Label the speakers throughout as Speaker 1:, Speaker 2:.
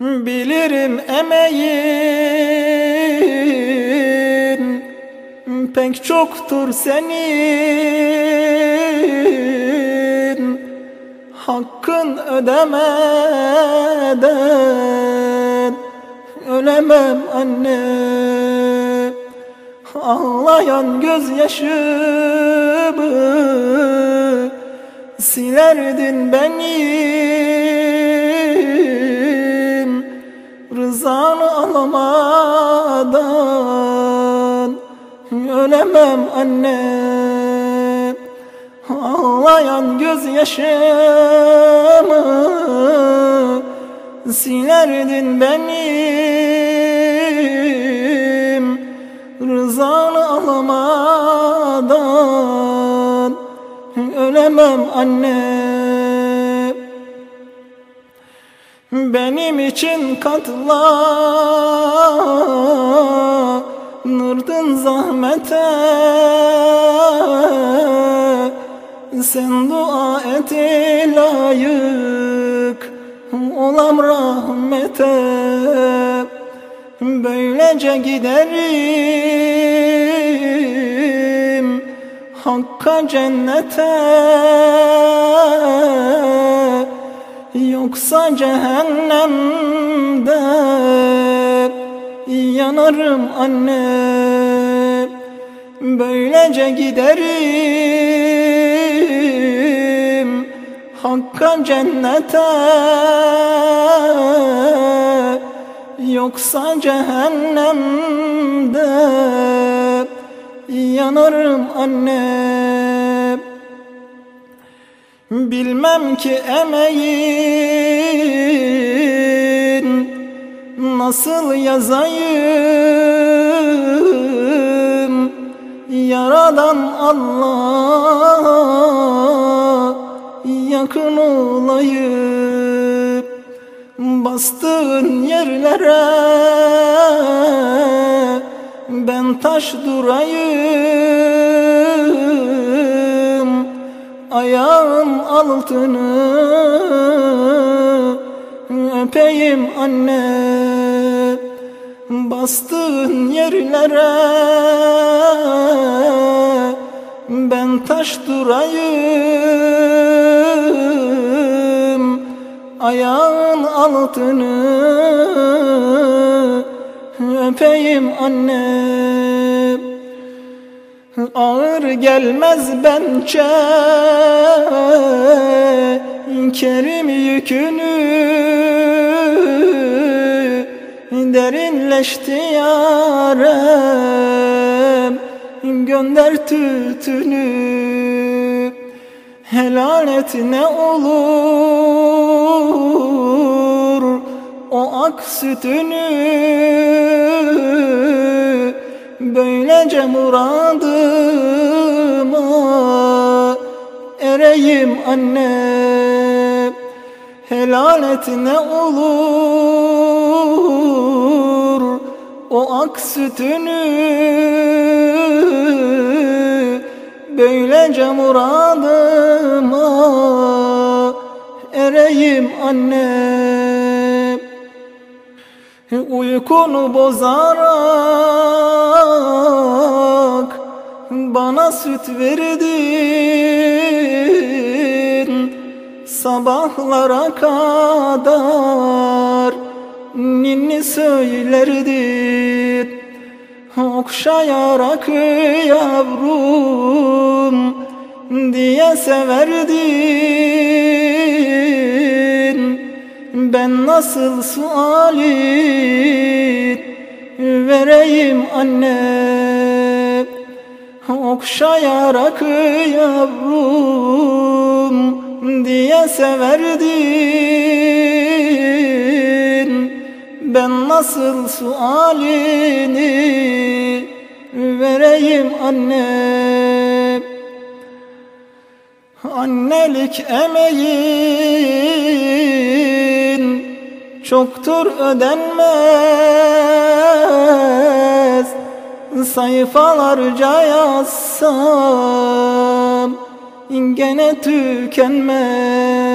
Speaker 1: Bilirim emeğin pek çoktur senin. Hakkın ödemeden ölemem anne. Ağlayan gözyaşımı silerdin benim Rızanı alamadan ölemem anne. Ağlayan gözyaşımı silerdin benim. Rızanı alamadan ölemem anne Benim için katlanırdın zahmete. Sen dua et layık olam rahmete. Böylece giderim Hakka cennete Yoksa cehennemde Yanarım anne. Böylece giderim Hakka cennete. Yoksa cehennemde yanarım anne. Bilmem ki emeğin nasıl yazayım? Yaradan Allah yakın olayım. Bastığın yerlere ben taş durayım. Ayağım altını öpeyim anne Bastığın yerlere ben taş durayım. Ayağın altını öpeyim anne. Ağır gelmez bence Kerim yükünü Derinleşti yarem Gönder tütünü. Helal et ne olur O ak sütünü. Böylece muradıma ereyim anne. Helal et ne olur o ak sütünü Böylece muradıma ereyim anne. Uykunu bozarak bana süt verdin Sabahlara kadar ninni söylerdin Okşayarak yavrum diye severdin. Ben nasıl suali vereyim anne? Okşayarak yavrum diye severdin nasıl sualini vereyim anne? Annelik emeğin çoktur ödenmez. Sayfalarca yazsam gene tükenmez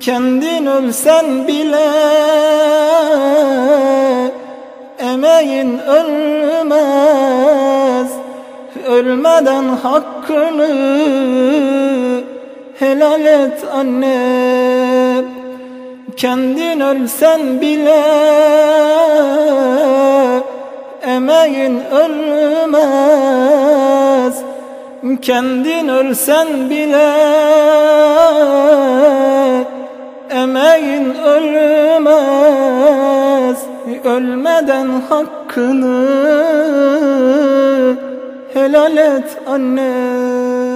Speaker 1: Kendin ölsen bile Emeğin ölmez. Ölmeden hakkını helal et anne. Kendin ölsen bile Emeğin ölmez. Kendin ölsen bile Emeğin ölmez Ölmeden hakkını helal et anne